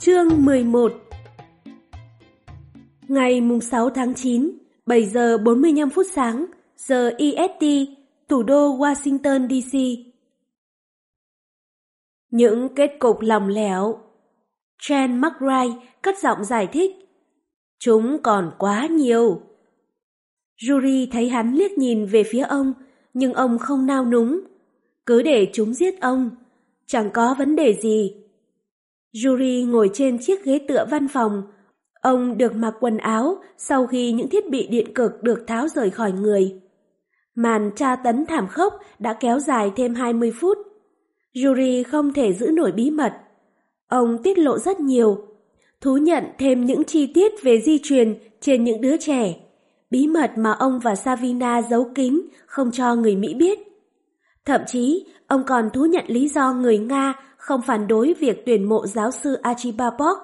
Chương 11 Ngày 6 tháng 9, 7 giờ 45 phút sáng, giờ EST, thủ đô Washington DC. Những kết cục lòng lẻo. Chen McRae cất giọng giải thích. Chúng còn quá nhiều. Yuri thấy hắn liếc nhìn về phía ông, nhưng ông không nao núng. Cứ để chúng giết ông, chẳng có vấn đề gì. Yuri ngồi trên chiếc ghế tựa văn phòng. Ông được mặc quần áo sau khi những thiết bị điện cực được tháo rời khỏi người. Màn tra tấn thảm khốc đã kéo dài thêm 20 phút. Yuri không thể giữ nổi bí mật. Ông tiết lộ rất nhiều, thú nhận thêm những chi tiết về di truyền trên những đứa trẻ, bí mật mà ông và Savina giấu kín không cho người Mỹ biết. Thậm chí, ông còn thú nhận lý do người Nga không phản đối việc tuyển mộ giáo sư Archibald Pork.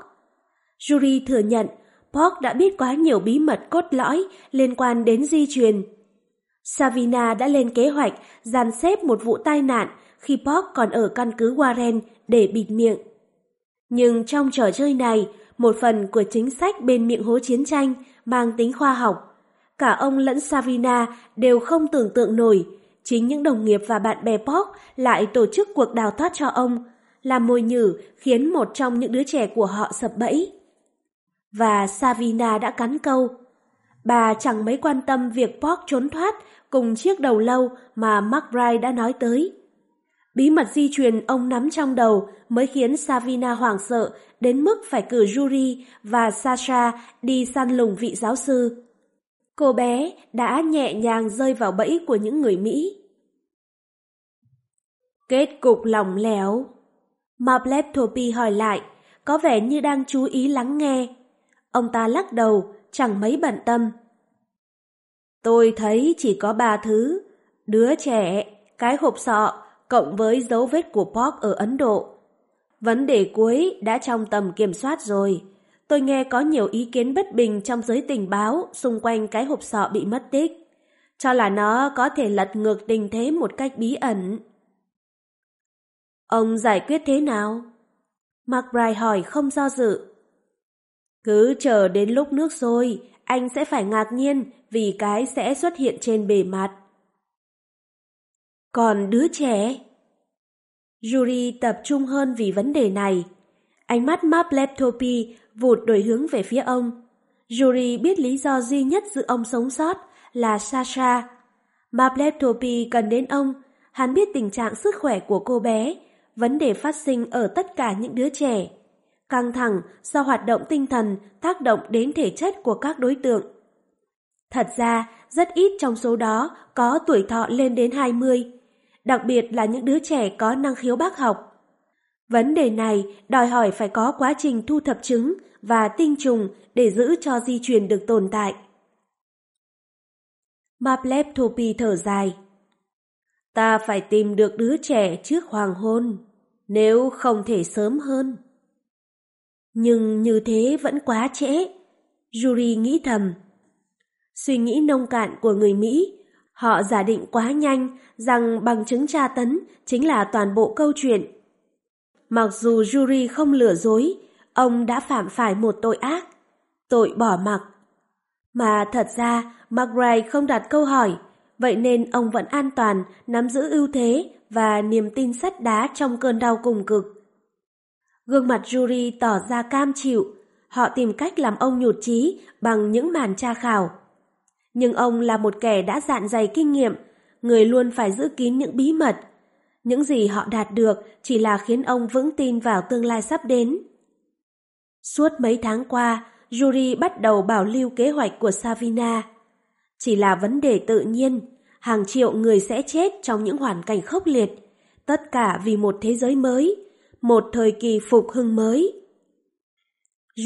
Yuri thừa nhận Park đã biết quá nhiều bí mật cốt lõi liên quan đến di truyền. Savina đã lên kế hoạch dàn xếp một vụ tai nạn khi Park còn ở căn cứ Warren để bịt miệng. Nhưng trong trò chơi này, một phần của chính sách bên miệng hố chiến tranh mang tính khoa học. Cả ông lẫn Savina đều không tưởng tượng nổi, chính những đồng nghiệp và bạn bè Park lại tổ chức cuộc đào thoát cho ông, làm mồi nhử khiến một trong những đứa trẻ của họ sập bẫy. Và Savina đã cắn câu. Bà chẳng mấy quan tâm việc Park trốn thoát cùng chiếc đầu lâu mà McBride đã nói tới. Bí mật di truyền ông nắm trong đầu mới khiến Savina hoảng sợ đến mức phải cử Yuri và Sasha đi săn lùng vị giáo sư. Cô bé đã nhẹ nhàng rơi vào bẫy của những người Mỹ. Kết cục lỏng lẻo Mapleptopi hỏi lại, có vẻ như đang chú ý lắng nghe. Ông ta lắc đầu, chẳng mấy bận tâm. Tôi thấy chỉ có ba thứ, đứa trẻ, cái hộp sọ, cộng với dấu vết của Pop ở Ấn Độ. Vấn đề cuối đã trong tầm kiểm soát rồi. Tôi nghe có nhiều ý kiến bất bình trong giới tình báo xung quanh cái hộp sọ bị mất tích. Cho là nó có thể lật ngược tình thế một cách bí ẩn. Ông giải quyết thế nào? McBride hỏi không do dự. Cứ chờ đến lúc nước sôi, anh sẽ phải ngạc nhiên vì cái sẽ xuất hiện trên bề mặt. Còn đứa trẻ? Yuri tập trung hơn vì vấn đề này. Ánh mắt Mapleptopi vụt đổi hướng về phía ông. Yuri biết lý do duy nhất giữ ông sống sót là Sasha. Mapleptopi cần đến ông, hắn biết tình trạng sức khỏe của cô bé, vấn đề phát sinh ở tất cả những đứa trẻ. Căng thẳng do hoạt động tinh thần tác động đến thể chất của các đối tượng. Thật ra, rất ít trong số đó có tuổi thọ lên đến 20 đặc biệt là những đứa trẻ có năng khiếu bác học. Vấn đề này đòi hỏi phải có quá trình thu thập trứng và tinh trùng để giữ cho di truyền được tồn tại. Mapleptopi thở dài. Ta phải tìm được đứa trẻ trước hoàng hôn, nếu không thể sớm hơn. Nhưng như thế vẫn quá trễ, Yuri nghĩ thầm. Suy nghĩ nông cạn của người Mỹ Họ giả định quá nhanh rằng bằng chứng tra tấn chính là toàn bộ câu chuyện. Mặc dù Yuri không lừa dối, ông đã phạm phải một tội ác, tội bỏ mặc. Mà thật ra, McRae không đặt câu hỏi, vậy nên ông vẫn an toàn, nắm giữ ưu thế và niềm tin sắt đá trong cơn đau cùng cực. Gương mặt Yuri tỏ ra cam chịu, họ tìm cách làm ông nhụt chí bằng những màn tra khảo. Nhưng ông là một kẻ đã dạn dày kinh nghiệm, người luôn phải giữ kín những bí mật. Những gì họ đạt được chỉ là khiến ông vững tin vào tương lai sắp đến. Suốt mấy tháng qua, Yuri bắt đầu bảo lưu kế hoạch của Savina. Chỉ là vấn đề tự nhiên, hàng triệu người sẽ chết trong những hoàn cảnh khốc liệt, tất cả vì một thế giới mới, một thời kỳ phục hưng mới.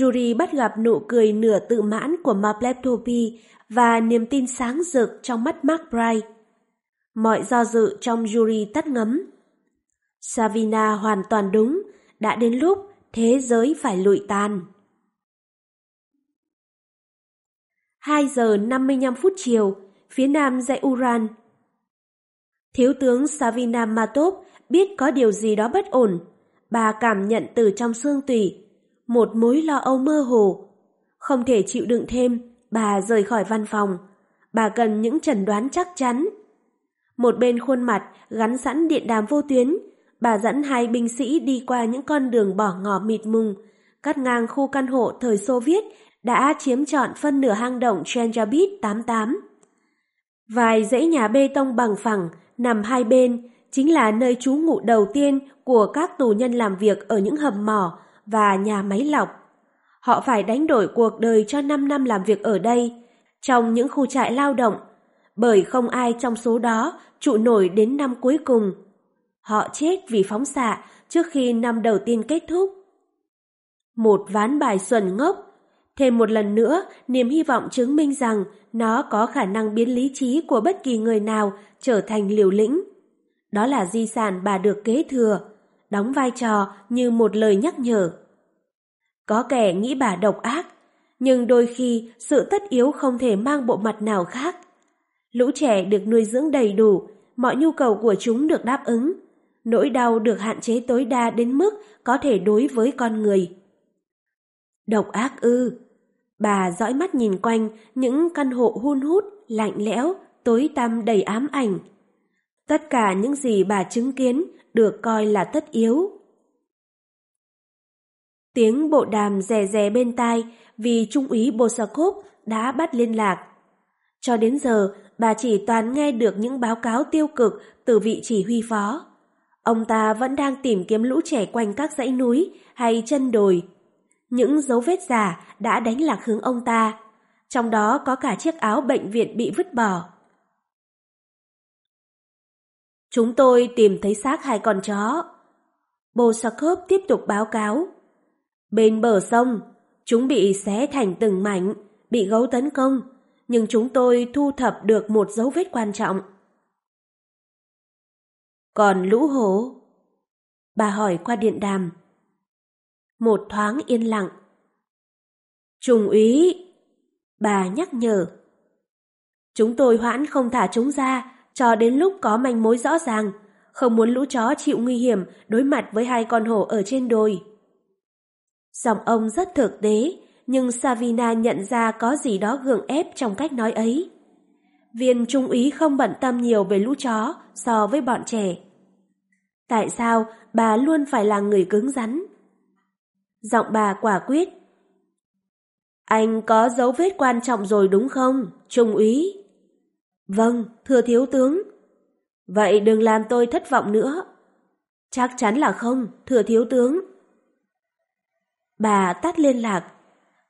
Yuri bắt gặp nụ cười nửa tự mãn của Mapleptopi và niềm tin sáng rực trong mắt Mark Bright. Mọi do dự trong jury tắt ngấm. Savina hoàn toàn đúng, đã đến lúc thế giới phải lụi tàn. 2 giờ 55 phút chiều, phía nam dãy Uran. Thiếu tướng Savina Matop biết có điều gì đó bất ổn. Bà cảm nhận từ trong xương tủy Một mối lo âu mơ hồ. Không thể chịu đựng thêm, bà rời khỏi văn phòng. Bà cần những chẩn đoán chắc chắn. Một bên khuôn mặt gắn sẵn điện đàm vô tuyến, bà dẫn hai binh sĩ đi qua những con đường bỏ ngỏ mịt mùng, cắt ngang khu căn hộ thời Xô Viết đã chiếm trọn phân nửa hang động Chenjabit 88. Vài dãy nhà bê tông bằng phẳng nằm hai bên chính là nơi trú ngụ đầu tiên của các tù nhân làm việc ở những hầm mỏ và nhà máy lọc. Họ phải đánh đổi cuộc đời cho 5 năm làm việc ở đây, trong những khu trại lao động, bởi không ai trong số đó trụ nổi đến năm cuối cùng. Họ chết vì phóng xạ trước khi năm đầu tiên kết thúc. Một ván bài xuẩn ngốc, thêm một lần nữa niềm hy vọng chứng minh rằng nó có khả năng biến lý trí của bất kỳ người nào trở thành liều lĩnh. Đó là di sản bà được kế thừa, đóng vai trò như một lời nhắc nhở. Có kẻ nghĩ bà độc ác, nhưng đôi khi sự tất yếu không thể mang bộ mặt nào khác. Lũ trẻ được nuôi dưỡng đầy đủ, mọi nhu cầu của chúng được đáp ứng. Nỗi đau được hạn chế tối đa đến mức có thể đối với con người. Độc ác ư. Bà dõi mắt nhìn quanh những căn hộ hun hút, lạnh lẽo, tối tăm đầy ám ảnh. Tất cả những gì bà chứng kiến được coi là tất yếu. Tiếng bộ đàm rè rè bên tai vì Trung úy Bosakov đã bắt liên lạc. Cho đến giờ, bà chỉ toàn nghe được những báo cáo tiêu cực từ vị chỉ huy phó. Ông ta vẫn đang tìm kiếm lũ trẻ quanh các dãy núi hay chân đồi. Những dấu vết giả đã đánh lạc hướng ông ta, trong đó có cả chiếc áo bệnh viện bị vứt bỏ. Chúng tôi tìm thấy xác hai con chó. Bosakov tiếp tục báo cáo. Bên bờ sông, chúng bị xé thành từng mảnh, bị gấu tấn công, nhưng chúng tôi thu thập được một dấu vết quan trọng. Còn lũ hổ? Bà hỏi qua điện đàm. Một thoáng yên lặng. Trung úy! Bà nhắc nhở. Chúng tôi hoãn không thả chúng ra cho đến lúc có manh mối rõ ràng, không muốn lũ chó chịu nguy hiểm đối mặt với hai con hổ ở trên đồi. Giọng ông rất thực tế, nhưng Savina nhận ra có gì đó gượng ép trong cách nói ấy. Viên trung úy không bận tâm nhiều về lũ chó so với bọn trẻ. Tại sao bà luôn phải là người cứng rắn? Giọng bà quả quyết. Anh có dấu vết quan trọng rồi đúng không, trung úy? Vâng, thưa thiếu tướng. Vậy đừng làm tôi thất vọng nữa. Chắc chắn là không, thưa thiếu tướng. Bà tắt liên lạc.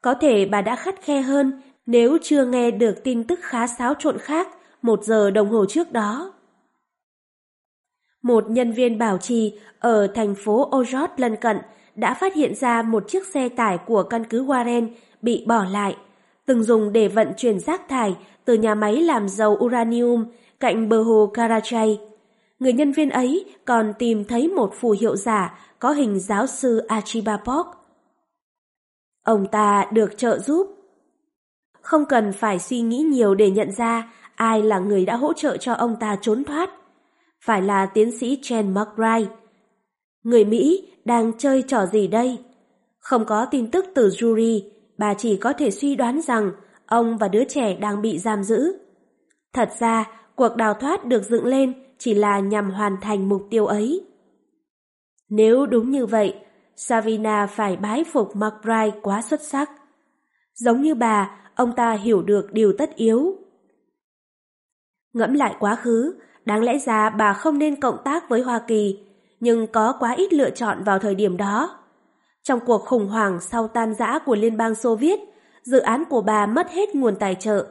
Có thể bà đã khắt khe hơn nếu chưa nghe được tin tức khá xáo trộn khác một giờ đồng hồ trước đó. Một nhân viên bảo trì ở thành phố Ojot lân cận đã phát hiện ra một chiếc xe tải của căn cứ Warren bị bỏ lại, từng dùng để vận chuyển rác thải từ nhà máy làm dầu uranium cạnh bờ hồ Karachay. Người nhân viên ấy còn tìm thấy một phù hiệu giả có hình giáo sư Archibald Ông ta được trợ giúp. Không cần phải suy nghĩ nhiều để nhận ra ai là người đã hỗ trợ cho ông ta trốn thoát. Phải là tiến sĩ Chen McBride. Người Mỹ đang chơi trò gì đây? Không có tin tức từ Jury, bà chỉ có thể suy đoán rằng ông và đứa trẻ đang bị giam giữ. Thật ra, cuộc đào thoát được dựng lên chỉ là nhằm hoàn thành mục tiêu ấy. Nếu đúng như vậy, Savina phải bái phục McBride quá xuất sắc. Giống như bà, ông ta hiểu được điều tất yếu. Ngẫm lại quá khứ, đáng lẽ ra bà không nên cộng tác với Hoa Kỳ, nhưng có quá ít lựa chọn vào thời điểm đó. Trong cuộc khủng hoảng sau tan rã của Liên bang Xô Viết, dự án của bà mất hết nguồn tài trợ.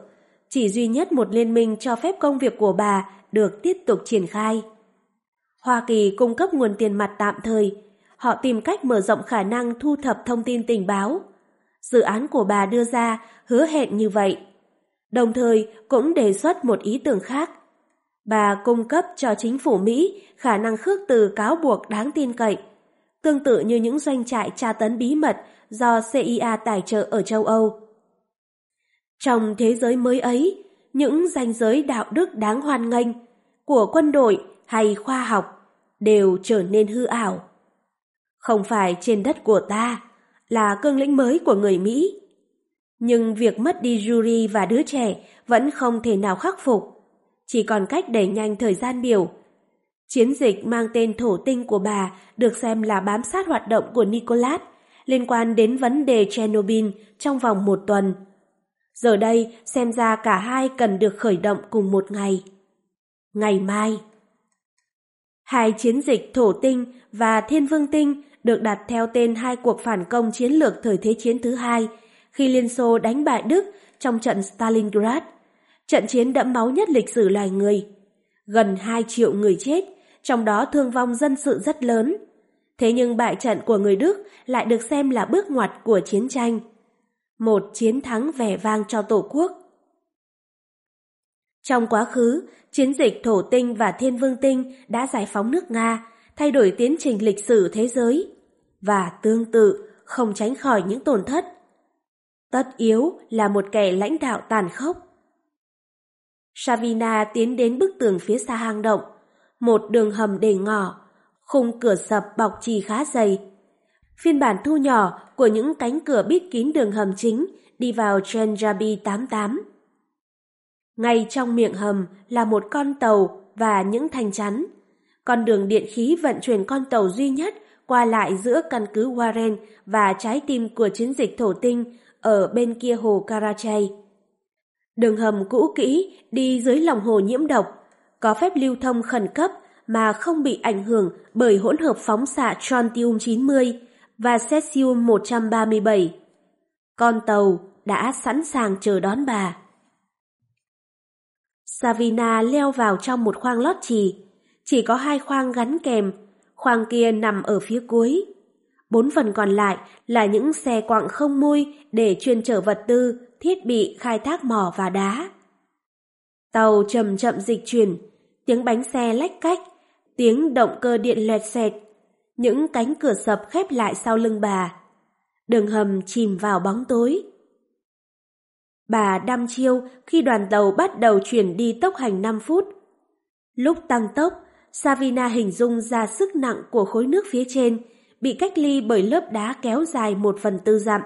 Chỉ duy nhất một liên minh cho phép công việc của bà được tiếp tục triển khai. Hoa Kỳ cung cấp nguồn tiền mặt tạm thời, họ tìm cách mở rộng khả năng thu thập thông tin tình báo. Dự án của bà đưa ra hứa hẹn như vậy. Đồng thời cũng đề xuất một ý tưởng khác. Bà cung cấp cho chính phủ Mỹ khả năng khước từ cáo buộc đáng tin cậy, tương tự như những doanh trại tra tấn bí mật do CIA tài trợ ở châu Âu. Trong thế giới mới ấy, những ranh giới đạo đức đáng hoan nghênh của quân đội hay khoa học đều trở nên hư ảo. Không phải trên đất của ta, là cương lĩnh mới của người Mỹ. Nhưng việc mất đi Yuri và đứa trẻ vẫn không thể nào khắc phục. Chỉ còn cách đẩy nhanh thời gian biểu. Chiến dịch mang tên thổ tinh của bà được xem là bám sát hoạt động của Nicolas liên quan đến vấn đề Chernobyl trong vòng một tuần. Giờ đây, xem ra cả hai cần được khởi động cùng một ngày. Ngày mai. Hai chiến dịch thổ tinh và thiên vương tinh được đặt theo tên hai cuộc phản công chiến lược thời Thế chiến thứ hai khi Liên Xô đánh bại Đức trong trận Stalingrad, trận chiến đẫm máu nhất lịch sử loài người. Gần 2 triệu người chết, trong đó thương vong dân sự rất lớn. Thế nhưng bại trận của người Đức lại được xem là bước ngoặt của chiến tranh. Một chiến thắng vẻ vang cho Tổ quốc. Trong quá khứ, chiến dịch Thổ Tinh và Thiên Vương Tinh đã giải phóng nước Nga, thay đổi tiến trình lịch sử thế giới. Và tương tự, không tránh khỏi những tổn thất. Tất yếu là một kẻ lãnh đạo tàn khốc. Savina tiến đến bức tường phía xa hang động, một đường hầm để ngỏ, khung cửa sập bọc trì khá dày. Phiên bản thu nhỏ của những cánh cửa bít kín đường hầm chính đi vào Chenjabi 88. Ngay trong miệng hầm là một con tàu và những thành chắn. Con đường điện khí vận chuyển con tàu duy nhất qua lại giữa căn cứ Warren và trái tim của chiến dịch thổ tinh ở bên kia hồ Karachay. Đường hầm cũ kỹ đi dưới lòng hồ nhiễm độc, có phép lưu thông khẩn cấp mà không bị ảnh hưởng bởi hỗn hợp phóng xạ Strontium 90 và Cesium 137. Con tàu đã sẵn sàng chờ đón bà. Savina leo vào trong một khoang lót trì. Chỉ có hai khoang gắn kèm, khoang kia nằm ở phía cuối. Bốn phần còn lại là những xe quặng không mui để chuyên chở vật tư, thiết bị khai thác mỏ và đá. Tàu chậm chậm dịch chuyển, tiếng bánh xe lách cách, tiếng động cơ điện lẹt xẹt, những cánh cửa sập khép lại sau lưng bà. Đường hầm chìm vào bóng tối. Bà đăm chiêu khi đoàn tàu bắt đầu chuyển đi tốc hành 5 phút. Lúc tăng tốc, Savina hình dung ra sức nặng của khối nước phía trên, bị cách ly bởi lớp đá kéo dài một phần tư dặm.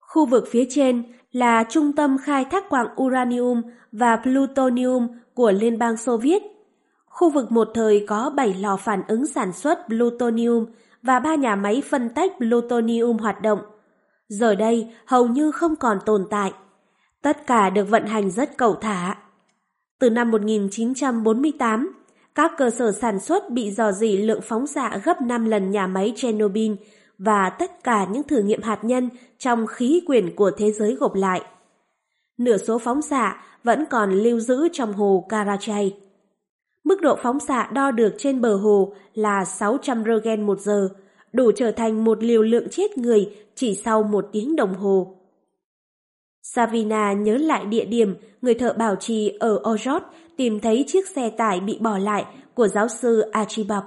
Khu vực phía trên là trung tâm khai thác quặng uranium và plutonium của Liên bang Xô Viết. Khu vực một thời có 7 lò phản ứng sản xuất plutonium và ba nhà máy phân tách plutonium hoạt động. Giờ đây hầu như không còn tồn tại. Tất cả được vận hành rất cầu thả. Từ năm 1948, các cơ sở sản xuất bị dò dỉ lượng phóng xạ gấp 5 lần nhà máy Chernobyl và tất cả những thử nghiệm hạt nhân trong khí quyển của thế giới gộp lại. Nửa số phóng xạ vẫn còn lưu giữ trong hồ Karachay. Mức độ phóng xạ đo được trên bờ hồ là 600 rogen một giờ, đủ trở thành một liều lượng chết người chỉ sau một tiếng đồng hồ. Savina nhớ lại địa điểm người thợ bảo trì ở Ojot tìm thấy chiếc xe tải bị bỏ lại của giáo sư Archibald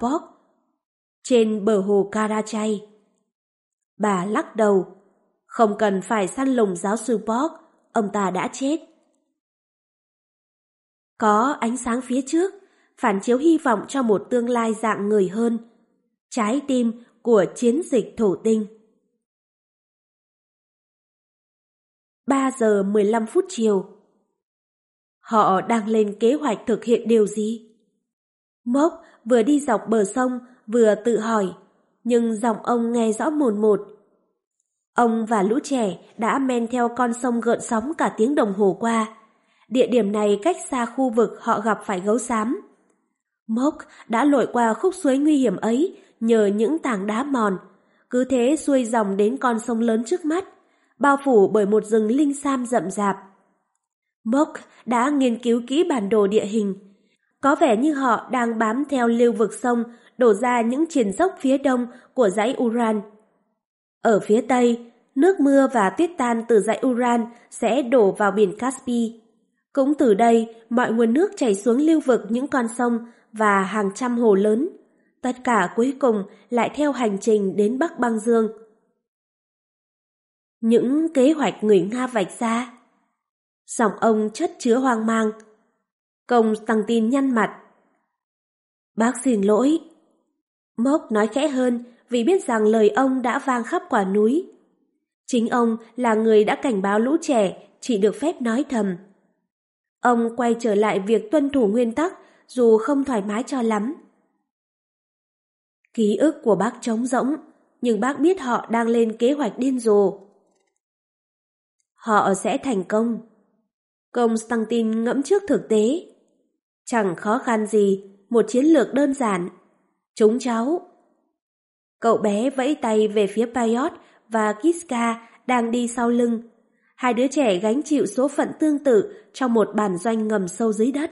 trên bờ hồ Karachay. Bà lắc đầu, không cần phải săn lùng giáo sư Borg, ông ta đã chết. Có ánh sáng phía trước, phản chiếu hy vọng cho một tương lai dạng người hơn. Trái tim của chiến dịch thổ tinh. 3 giờ 15 phút chiều. Họ đang lên kế hoạch thực hiện điều gì? Mốc vừa đi dọc bờ sông vừa tự hỏi, nhưng giọng ông nghe rõ mồn một. Ông và lũ trẻ đã men theo con sông gợn sóng cả tiếng đồng hồ qua. Địa điểm này cách xa khu vực họ gặp phải gấu xám. Mốc đã lội qua khúc suối nguy hiểm ấy nhờ những tảng đá mòn, cứ thế xuôi dòng đến con sông lớn trước mắt bao phủ bởi một rừng linh sam rậm rạp. Mok đã nghiên cứu kỹ bản đồ địa hình. Có vẻ như họ đang bám theo lưu vực sông đổ ra những triển dốc phía đông của dãy Uran. Ở phía tây, nước mưa và tuyết tan từ dãy Uran sẽ đổ vào biển Caspi. Cũng từ đây, mọi nguồn nước chảy xuống lưu vực những con sông và hàng trăm hồ lớn. Tất cả cuối cùng lại theo hành trình đến Bắc Băng Dương. Những kế hoạch người Nga vạch ra. Giọng ông chất chứa hoang mang. Công tăng tin nhăn mặt. Bác xin lỗi. Mốc nói khẽ hơn vì biết rằng lời ông đã vang khắp quả núi. Chính ông là người đã cảnh báo lũ trẻ chỉ được phép nói thầm. Ông quay trở lại việc tuân thủ nguyên tắc dù không thoải mái cho lắm. Ký ức của bác trống rỗng, nhưng bác biết họ đang lên kế hoạch điên rồ. Họ sẽ thành công. Constantine ngẫm trước thực tế. Chẳng khó khăn gì, một chiến lược đơn giản. Chúng cháu. Cậu bé vẫy tay về phía Payot và Kiska đang đi sau lưng. Hai đứa trẻ gánh chịu số phận tương tự trong một bản doanh ngầm sâu dưới đất.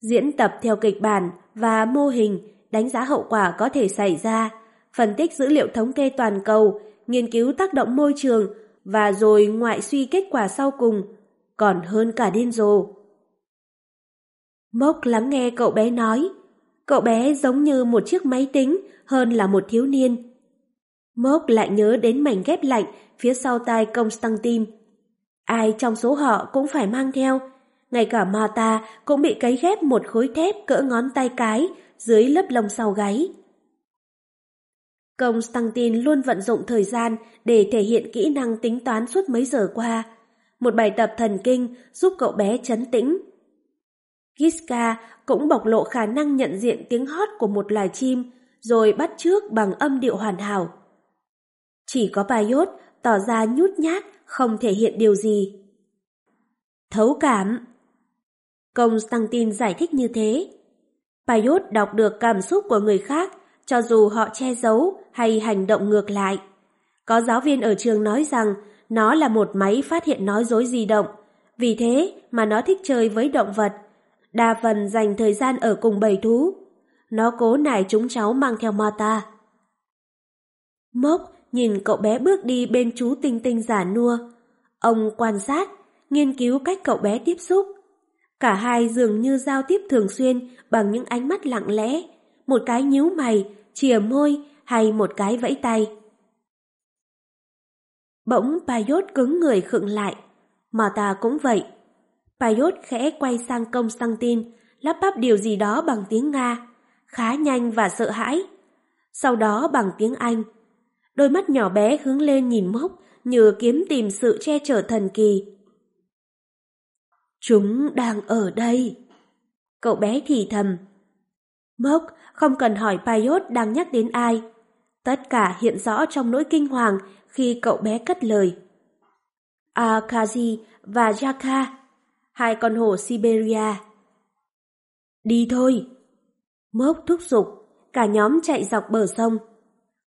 Diễn tập theo kịch bản và mô hình đánh giá hậu quả có thể xảy ra, phân tích dữ liệu thống kê toàn cầu, nghiên cứu tác động môi trường và rồi ngoại suy kết quả sau cùng, còn hơn cả điên rồ. Mốc lắng nghe cậu bé nói, cậu bé giống như một chiếc máy tính hơn là một thiếu niên. Mốc lại nhớ đến mảnh ghép lạnh phía sau tai Constantine. Ai trong số họ cũng phải mang theo, ngay cả mata cũng bị cấy ghép một khối thép cỡ ngón tay cái dưới lớp lông sau gáy. Constantine luôn vận dụng thời gian để thể hiện kỹ năng tính toán suốt mấy giờ qua. Một bài tập thần kinh giúp cậu bé chấn tĩnh. Kiska cũng bộc lộ khả năng nhận diện tiếng hót của một loài chim rồi bắt chước bằng âm điệu hoàn hảo. Chỉ có Paiốt tỏ ra nhút nhát, không thể hiện điều gì. Thấu cảm Constantine giải thích như thế. Paiốt đọc được cảm xúc của người khác, cho dù họ che giấu hay hành động ngược lại. Có giáo viên ở trường nói rằng nó là một máy phát hiện nói dối di động, vì thế mà nó thích chơi với động vật, đa phần dành thời gian ở cùng bầy thú. Nó cố nài chúng cháu mang theo Mata. Mốc nhìn cậu bé bước đi bên chú Tinh Tinh giả nua. Ông quan sát, nghiên cứu cách cậu bé tiếp xúc. Cả hai dường như giao tiếp thường xuyên bằng những ánh mắt lặng lẽ, một cái nhíu mày, chìa môi hay một cái vẫy tay. Bỗng Paiốt cứng người khựng lại, mà ta cũng vậy. Paiốt khẽ quay sang công sang tin, lắp bắp điều gì đó bằng tiếng Nga, khá nhanh và sợ hãi. Sau đó bằng tiếng Anh. Đôi mắt nhỏ bé hướng lên nhìn mốc như kiếm tìm sự che chở thần kỳ. Chúng đang ở đây. Cậu bé thì thầm. Mốc không cần hỏi Paiốt đang nhắc đến ai. Tất cả hiện rõ trong nỗi kinh hoàng khi cậu bé cất lời. Akazi và Jaka, hai con hổ Siberia. Đi thôi. Mốc thúc giục, cả nhóm chạy dọc bờ sông.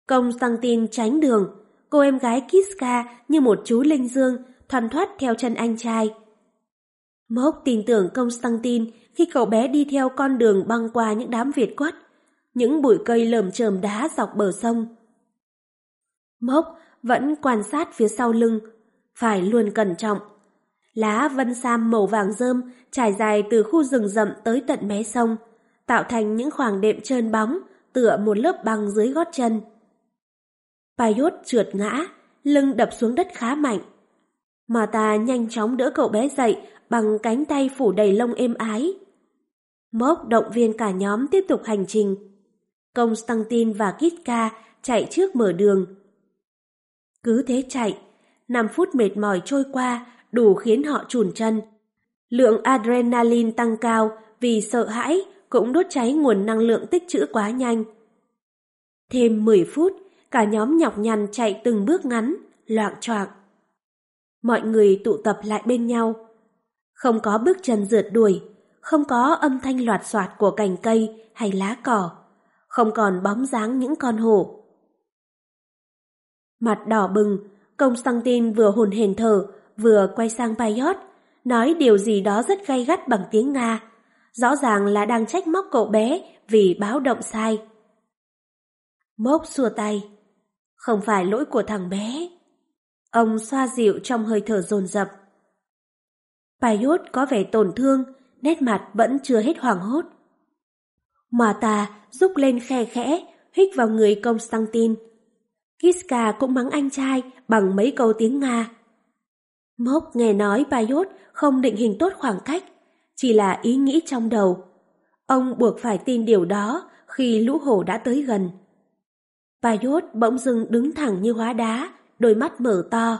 Công Stangin tránh đường, cô em gái Kiska như một chú linh dương thoăn thoắt theo chân anh trai. Mốc tin tưởng Constantine khi cậu bé đi theo con đường băng qua những đám Việt quất, những bụi cây lởm chởm đá dọc bờ sông. Mốc vẫn quan sát phía sau lưng, phải luôn cẩn trọng. Lá vân sam màu vàng rơm trải dài từ khu rừng rậm tới tận mé sông, tạo thành những khoảng đệm trơn bóng tựa một lớp băng dưới gót chân. Paiốt trượt ngã, lưng đập xuống đất khá mạnh. Mà ta nhanh chóng đỡ cậu bé dậy bằng cánh tay phủ đầy lông êm ái. Mốc động viên cả nhóm tiếp tục hành trình. Constantine và Kitka chạy trước mở đường. Cứ thế chạy, 5 phút mệt mỏi trôi qua đủ khiến họ chùn chân. Lượng adrenaline tăng cao vì sợ hãi cũng đốt cháy nguồn năng lượng tích trữ quá nhanh. Thêm 10 phút, cả nhóm nhọc nhằn chạy từng bước ngắn, loạn choạng. Mọi người tụ tập lại bên nhau. Không có bước chân rượt đuổi, không có âm thanh loạt soạt của cành cây hay lá cỏ, không còn bóng dáng những con hổ. Mặt đỏ bừng, công sang tin vừa hồn hển thở, vừa quay sang Payot, nói điều gì đó rất gay gắt bằng tiếng Nga. Rõ ràng là đang trách móc cậu bé vì báo động sai. Mốc xua tay. Không phải lỗi của thằng bé. Ông xoa dịu trong hơi thở dồn dập. Payot có vẻ tổn thương, nét mặt vẫn chưa hết hoảng hốt. Mà ta rúc lên khe khẽ, hít vào người công Constantine. Kiska cũng mắng anh trai bằng mấy câu tiếng Nga. Mốc nghe nói Bayot không định hình tốt khoảng cách, chỉ là ý nghĩ trong đầu. Ông buộc phải tin điều đó khi lũ hổ đã tới gần. Bayot bỗng dưng đứng thẳng như hóa đá, đôi mắt mở to.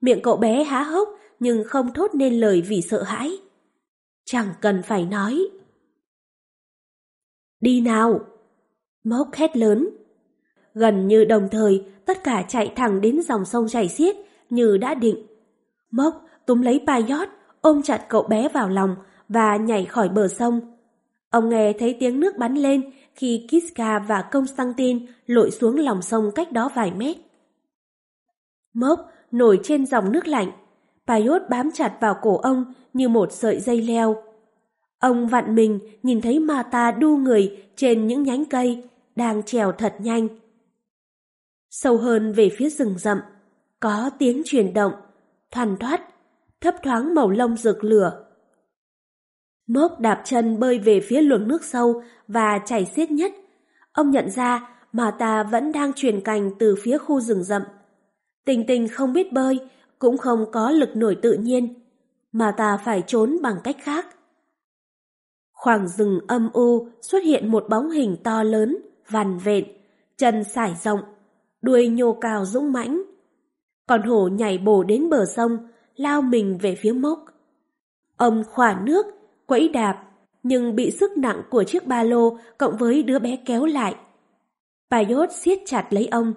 Miệng cậu bé há hốc nhưng không thốt nên lời vì sợ hãi. Chẳng cần phải nói. Đi nào! Mốc hét lớn. Gần như đồng thời, tất cả chạy thẳng đến dòng sông chảy xiết như đã định. Mốc túm lấy Payot, ôm chặt cậu bé vào lòng và nhảy khỏi bờ sông. Ông nghe thấy tiếng nước bắn lên khi Kiska và Constantine lội xuống lòng sông cách đó vài mét. Mốc nổi trên dòng nước lạnh, Paiốt bám chặt vào cổ ông như một sợi dây leo. Ông vặn mình nhìn thấy Mata đu người trên những nhánh cây, đang trèo thật nhanh. Sâu hơn về phía rừng rậm, có tiếng chuyển động, thoàn thoát, thấp thoáng màu lông rực lửa. Mốc đạp chân bơi về phía luồng nước sâu và chảy xiết nhất. Ông nhận ra Mata vẫn đang truyền cành từ phía khu rừng rậm. Tình tình không biết bơi, cũng không có lực nổi tự nhiên, mà ta phải trốn bằng cách khác. Khoảng rừng âm u xuất hiện một bóng hình to lớn, vằn vện, chân sải rộng, đuôi nhô cao dũng mãnh. Con hổ nhảy bổ đến bờ sông, lao mình về phía mốc. Ông khỏa nước, quẫy đạp, nhưng bị sức nặng của chiếc ba lô cộng với đứa bé kéo lại. Paiốt siết chặt lấy ông.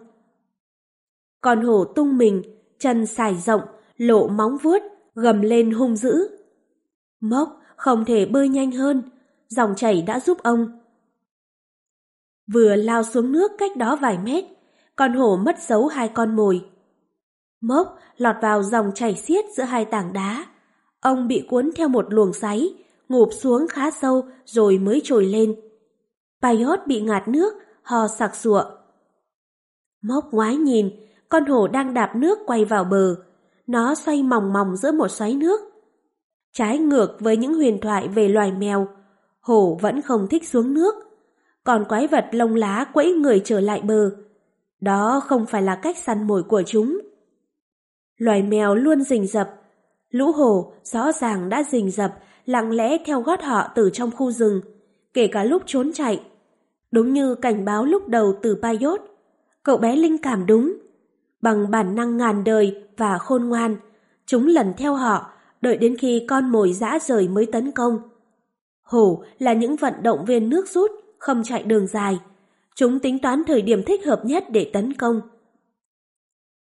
Con hổ tung mình, chân sải rộng, lộ móng vuốt, gầm lên hung dữ. Mốc không thể bơi nhanh hơn, dòng chảy đã giúp ông. Vừa lao xuống nước cách đó vài mét, con hổ mất dấu hai con mồi. Mốc lọt vào dòng chảy xiết giữa hai tảng đá. Ông bị cuốn theo một luồng xoáy, ngụp xuống khá sâu rồi mới trồi lên. Paiot bị ngạt nước, ho sặc sụa. Mốc ngoái nhìn, con hổ đang đạp nước quay vào bờ. Nó xoay mòng mòng giữa một xoáy nước. Trái ngược với những huyền thoại về loài mèo, hổ vẫn không thích xuống nước. Còn quái vật lông lá quẫy người trở lại bờ. Đó không phải là cách săn mồi của chúng. Loài mèo luôn rình rập. Lũ hổ rõ ràng đã rình rập, lặng lẽ theo gót họ từ trong khu rừng, kể cả lúc trốn chạy. Đúng như cảnh báo lúc đầu từ Payot, cậu bé linh cảm đúng. Bằng bản năng ngàn đời và khôn ngoan, chúng lần theo họ, đợi đến khi con mồi dã rời mới tấn công. Hổ là những vận động viên nước rút, không chạy đường dài. Chúng tính toán thời điểm thích hợp nhất để tấn công.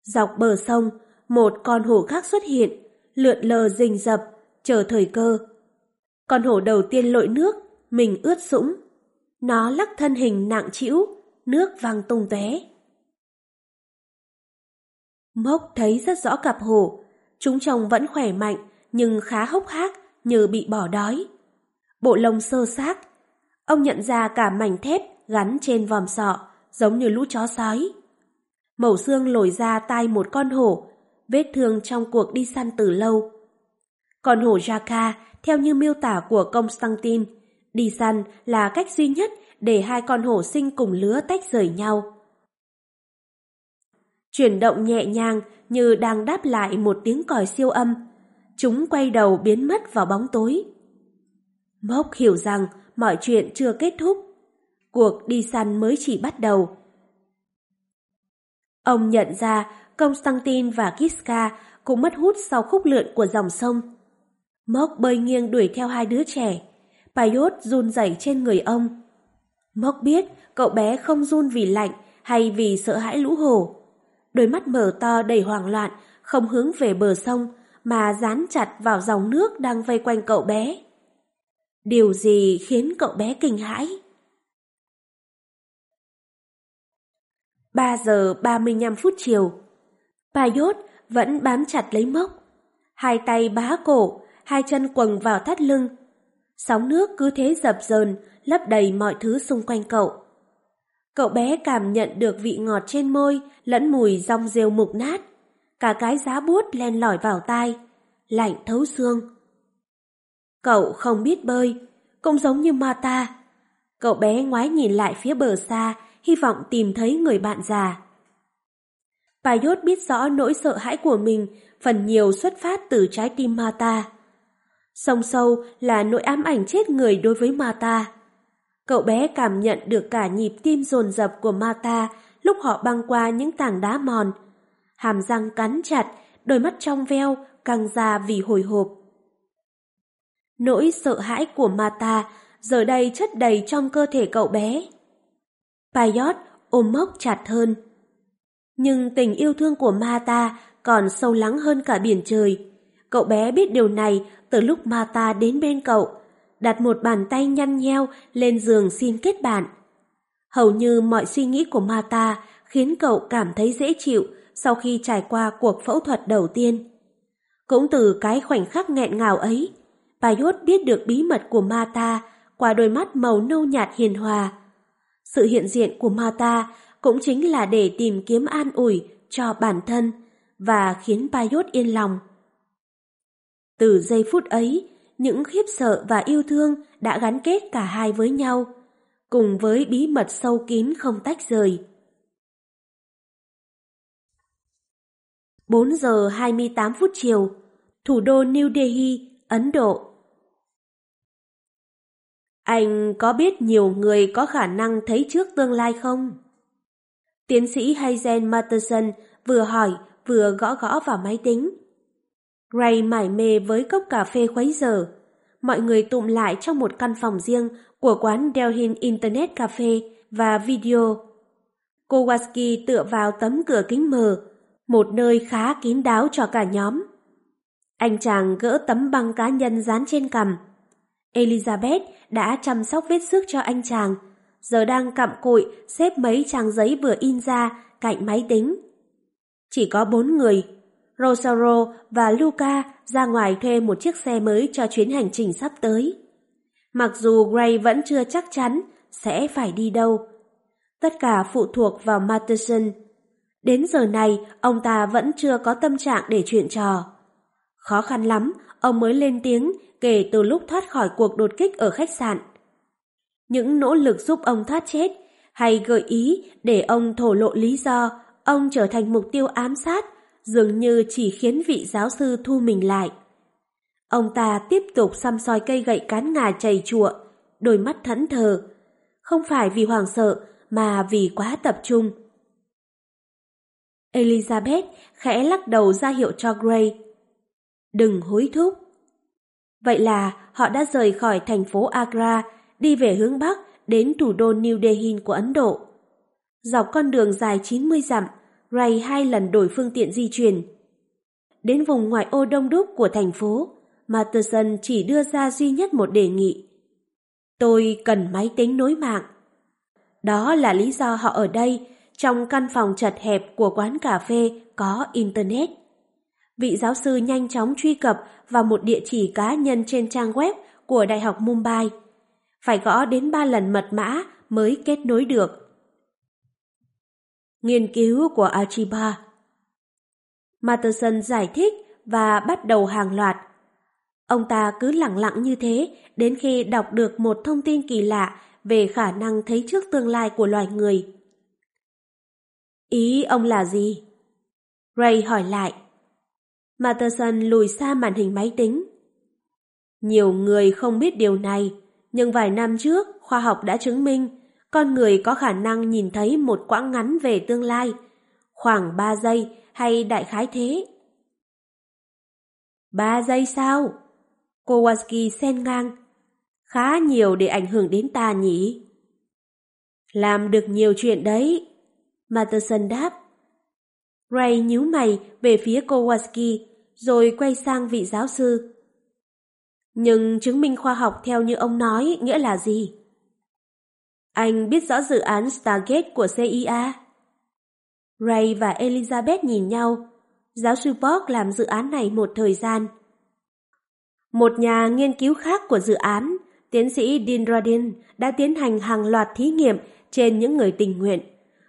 Dọc bờ sông, một con hổ khác xuất hiện, lượn lờ rình rập, chờ thời cơ. Con hổ đầu tiên lội nước, mình ướt sũng. Nó lắc thân hình nặng trĩu, nước văng tung tóe. Mốc thấy rất rõ cặp hổ, chúng chồng vẫn khỏe mạnh nhưng khá hốc hác như bị bỏ đói. Bộ lông sơ xác, ông nhận ra cả mảnh thép gắn trên vòm sọ giống như lũ chó sói. Mẩu xương lồi ra tai một con hổ, vết thương trong cuộc đi săn từ lâu. Con hổ Jaka, theo như miêu tả của Constantine, đi săn là cách duy nhất để hai con hổ sinh cùng lứa tách rời nhau chuyển động nhẹ nhàng như đang đáp lại một tiếng còi siêu âm. Chúng quay đầu biến mất vào bóng tối. Mốc hiểu rằng mọi chuyện chưa kết thúc. Cuộc đi săn mới chỉ bắt đầu. Ông nhận ra Constantine và Kiska cũng mất hút sau khúc lượn của dòng sông. Mốc bơi nghiêng đuổi theo hai đứa trẻ. Paiốt run rẩy trên người ông. Mốc biết cậu bé không run vì lạnh hay vì sợ hãi lũ hồ. đôi mắt mở to đầy hoảng loạn, không hướng về bờ sông, mà dán chặt vào dòng nước đang vây quanh cậu bé. Điều gì khiến cậu bé kinh hãi? 3 giờ 35 phút chiều. Paiốt vẫn bám chặt lấy mốc. Hai tay bá cổ, hai chân quầng vào thắt lưng. Sóng nước cứ thế dập dờn, lấp đầy mọi thứ xung quanh cậu. Cậu bé cảm nhận được vị ngọt trên môi lẫn mùi rong rêu mục nát. Cả cái giá bút len lỏi vào tai, lạnh thấu xương. Cậu không biết bơi, cũng giống như Mata. Cậu bé ngoái nhìn lại phía bờ xa, hy vọng tìm thấy người bạn già. Paiốt biết rõ nỗi sợ hãi của mình phần nhiều xuất phát từ trái tim Mata. Sông sâu là nỗi ám ảnh chết người đối với Mata. Cậu bé cảm nhận được cả nhịp tim dồn dập của Mata lúc họ băng qua những tảng đá mòn. Hàm răng cắn chặt, đôi mắt trong veo, căng ra vì hồi hộp. Nỗi sợ hãi của Mata giờ đây chất đầy trong cơ thể cậu bé. Paiot ôm mốc chặt hơn. Nhưng tình yêu thương của Mata còn sâu lắng hơn cả biển trời. Cậu bé biết điều này từ lúc Mata đến bên cậu, đặt một bàn tay nhăn nheo lên giường xin kết bạn. Hầu như mọi suy nghĩ của Mata khiến cậu cảm thấy dễ chịu sau khi trải qua cuộc phẫu thuật đầu tiên. Cũng từ cái khoảnh khắc nghẹn ngào ấy, Paiốt biết được bí mật của Mata qua đôi mắt màu nâu nhạt hiền hòa. Sự hiện diện của Mata cũng chính là để tìm kiếm an ủi cho bản thân và khiến Paiốt yên lòng. Từ giây phút ấy, những khiếp sợ và yêu thương đã gắn kết cả hai với nhau, cùng với bí mật sâu kín không tách rời. 4 giờ 28 phút chiều, thủ đô New Delhi, Ấn Độ. Anh có biết nhiều người có khả năng thấy trước tương lai không? Tiến sĩ Hazen Matterson vừa hỏi vừa gõ gõ vào máy tính. Ray mải mê với cốc cà phê khuấy giờ. Mọi người tụm lại trong một căn phòng riêng của quán Delhin Internet Cafe và Video. Kowalski tựa vào tấm cửa kính mờ, một nơi khá kín đáo cho cả nhóm. Anh chàng gỡ tấm băng cá nhân dán trên cằm. Elizabeth đã chăm sóc vết xước cho anh chàng, giờ đang cặm cụi xếp mấy trang giấy vừa in ra cạnh máy tính. Chỉ có bốn người, Rosario và Luca ra ngoài thuê một chiếc xe mới cho chuyến hành trình sắp tới. Mặc dù Gray vẫn chưa chắc chắn sẽ phải đi đâu. Tất cả phụ thuộc vào Matterson. Đến giờ này, ông ta vẫn chưa có tâm trạng để chuyện trò. Khó khăn lắm, ông mới lên tiếng kể từ lúc thoát khỏi cuộc đột kích ở khách sạn. Những nỗ lực giúp ông thoát chết hay gợi ý để ông thổ lộ lý do ông trở thành mục tiêu ám sát dường như chỉ khiến vị giáo sư thu mình lại. Ông ta tiếp tục xăm soi cây gậy cán ngà chảy chụa, đôi mắt thẫn thờ. Không phải vì hoàng sợ mà vì quá tập trung. Elizabeth khẽ lắc đầu ra hiệu cho Gray. Đừng hối thúc. Vậy là họ đã rời khỏi thành phố Agra, đi về hướng Bắc đến thủ đô New Delhi của Ấn Độ. Dọc con đường dài 90 dặm, Ray hai lần đổi phương tiện di chuyển. Đến vùng ngoại ô đông đúc của thành phố, Matterson chỉ đưa ra duy nhất một đề nghị. Tôi cần máy tính nối mạng. Đó là lý do họ ở đây, trong căn phòng chật hẹp của quán cà phê có Internet. Vị giáo sư nhanh chóng truy cập vào một địa chỉ cá nhân trên trang web của Đại học Mumbai. Phải gõ đến ba lần mật mã mới kết nối được nghiên cứu của Archiba, Matterson giải thích và bắt đầu hàng loạt. Ông ta cứ lặng lặng như thế đến khi đọc được một thông tin kỳ lạ về khả năng thấy trước tương lai của loài người. Ý ông là gì? Ray hỏi lại. Matterson lùi xa màn hình máy tính. Nhiều người không biết điều này, nhưng vài năm trước khoa học đã chứng minh con người có khả năng nhìn thấy một quãng ngắn về tương lai, khoảng 3 giây hay đại khái thế. 3 giây sao? Kowalski xen ngang. Khá nhiều để ảnh hưởng đến ta nhỉ? Làm được nhiều chuyện đấy. Matterson đáp. Ray nhíu mày về phía Kowalski, rồi quay sang vị giáo sư. Nhưng chứng minh khoa học theo như ông nói nghĩa là gì? Anh biết rõ dự án Stargate của CIA? Ray và Elizabeth nhìn nhau. Giáo sư Borg làm dự án này một thời gian. Một nhà nghiên cứu khác của dự án, tiến sĩ Dean Radin đã tiến hành hàng loạt thí nghiệm trên những người tình nguyện.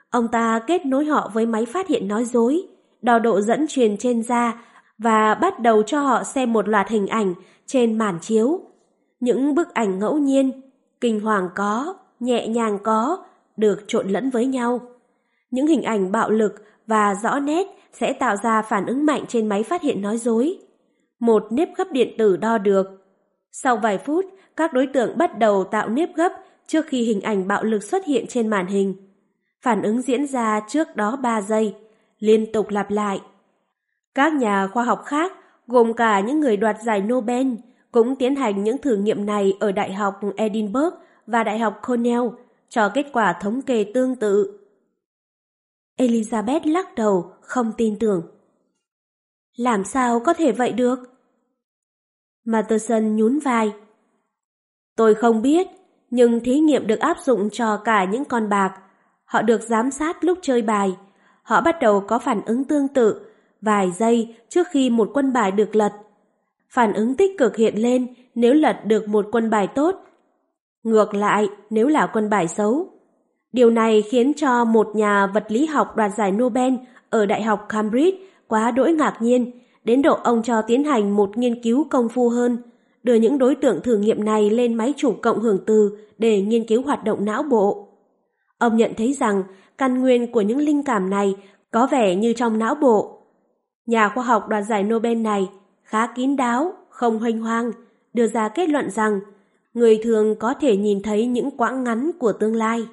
Ông ta kết nối họ với máy phát hiện nói dối, đo độ dẫn truyền trên da và bắt đầu cho họ xem một loạt hình ảnh trên màn chiếu. Những bức ảnh ngẫu nhiên, kinh hoàng có, nhẹ nhàng có, được trộn lẫn với nhau. Những hình ảnh bạo lực và rõ nét sẽ tạo ra phản ứng mạnh trên máy phát hiện nói dối. Một nếp gấp điện tử đo được. Sau vài phút, các đối tượng bắt đầu tạo nếp gấp trước khi hình ảnh bạo lực xuất hiện trên màn hình. Phản ứng diễn ra trước đó 3 giây, liên tục lặp lại. Các nhà khoa học khác, gồm cả những người đoạt giải Nobel, cũng tiến hành những thử nghiệm này ở Đại học Edinburgh và Đại học Cornell, cho kết quả thống kê tương tự. Elizabeth lắc đầu, không tin tưởng. Làm sao có thể vậy được? Matterson nhún vai. Tôi không biết, nhưng thí nghiệm được áp dụng cho cả những con bạc. Họ được giám sát lúc chơi bài. Họ bắt đầu có phản ứng tương tự, vài giây trước khi một quân bài được lật. Phản ứng tích cực hiện lên nếu lật được một quân bài tốt. Ngược lại nếu là quân bài xấu. Điều này khiến cho một nhà vật lý học đoạt giải Nobel ở Đại học Cambridge quá đỗi ngạc nhiên, đến độ ông cho tiến hành một nghiên cứu công phu hơn, đưa những đối tượng thử nghiệm này lên máy chủ cộng hưởng từ để nghiên cứu hoạt động não bộ. Ông nhận thấy rằng căn nguyên của những linh cảm này có vẻ như trong não bộ. Nhà khoa học đoạt giải Nobel này khá kín đáo, không hoành hoang, đưa ra kết luận rằng người thường có thể nhìn thấy những quãng ngắn của tương lai.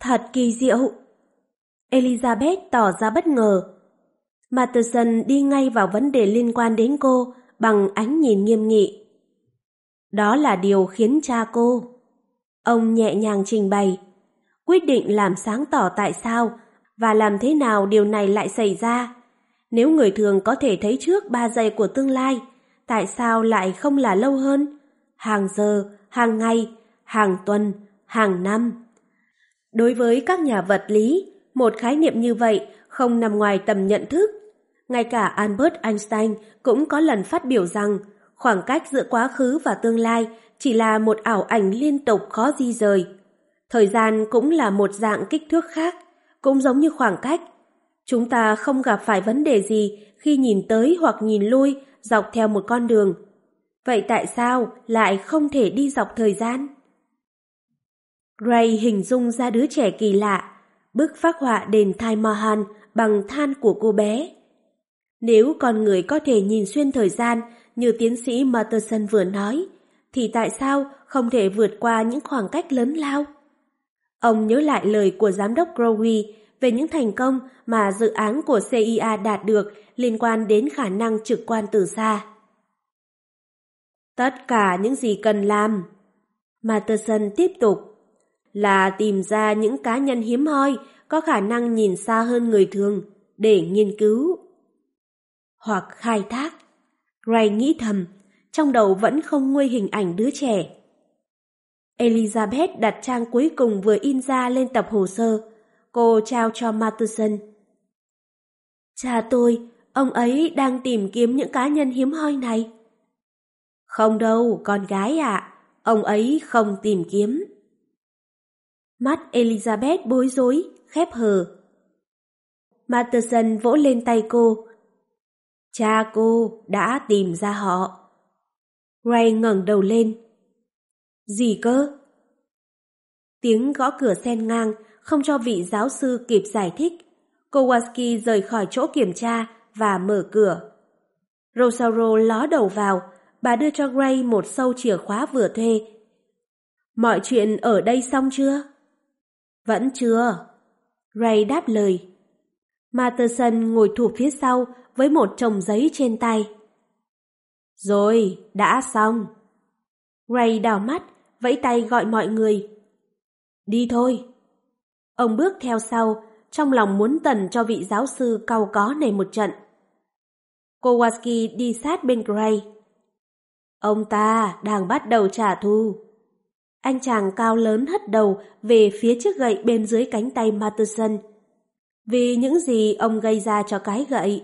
Thật kỳ diệu! Elizabeth tỏ ra bất ngờ. Matterson đi ngay vào vấn đề liên quan đến cô bằng ánh nhìn nghiêm nghị. Đó là điều khiến cha cô. Ông nhẹ nhàng trình bày, quyết định làm sáng tỏ tại sao và làm thế nào điều này lại xảy ra. Nếu người thường có thể thấy trước 3 giây của tương lai, tại sao lại không là lâu hơn? Hàng giờ, hàng ngày, hàng tuần, hàng năm. Đối với các nhà vật lý, một khái niệm như vậy không nằm ngoài tầm nhận thức. Ngay cả Albert Einstein cũng có lần phát biểu rằng khoảng cách giữa quá khứ và tương lai chỉ là một ảo ảnh liên tục khó di rời. Thời gian cũng là một dạng kích thước khác, cũng giống như khoảng cách. Chúng ta không gặp phải vấn đề gì khi nhìn tới hoặc nhìn lui dọc theo một con đường. Vậy tại sao lại không thể đi dọc thời gian? Gray hình dung ra đứa trẻ kỳ lạ, bức phác họa đền Thai Mahan bằng than của cô bé. Nếu con người có thể nhìn xuyên thời gian như tiến sĩ Matterson vừa nói, thì tại sao không thể vượt qua những khoảng cách lớn lao? Ông nhớ lại lời của giám đốc Crowley về những thành công mà dự án của CIA đạt được liên quan đến khả năng trực quan từ xa. Tất cả những gì cần làm, Matterson tiếp tục, là tìm ra những cá nhân hiếm hoi có khả năng nhìn xa hơn người thường để nghiên cứu. Hoặc khai thác. Ray nghĩ thầm, trong đầu vẫn không nguôi hình ảnh đứa trẻ. Elizabeth đặt trang cuối cùng vừa in ra lên tập hồ sơ. Cô trao cho Matheson. Cha tôi, ông ấy đang tìm kiếm những cá nhân hiếm hoi này. Không đâu, con gái ạ, ông ấy không tìm kiếm. Mắt Elizabeth bối rối, khép hờ. Matheson vỗ lên tay cô. Cha cô đã tìm ra họ. Ray ngẩng đầu lên. Gì cơ? Tiếng gõ cửa sen ngang, không cho vị giáo sư kịp giải thích. Kowalski rời khỏi chỗ kiểm tra và mở cửa. Rosauro ló đầu vào, bà đưa cho Gray một sâu chìa khóa vừa thuê. Mọi chuyện ở đây xong chưa? Vẫn chưa. Gray đáp lời. Matterson ngồi thụp phía sau với một chồng giấy trên tay. Rồi, đã xong. Gray đào mắt, vẫy tay gọi mọi người. Đi thôi. Ông bước theo sau, trong lòng muốn tần cho vị giáo sư cau có này một trận. Kowalski đi sát bên Gray. Ông ta đang bắt đầu trả thù. Anh chàng cao lớn hất đầu về phía chiếc gậy bên dưới cánh tay Matterson. Vì những gì ông gây ra cho cái gậy.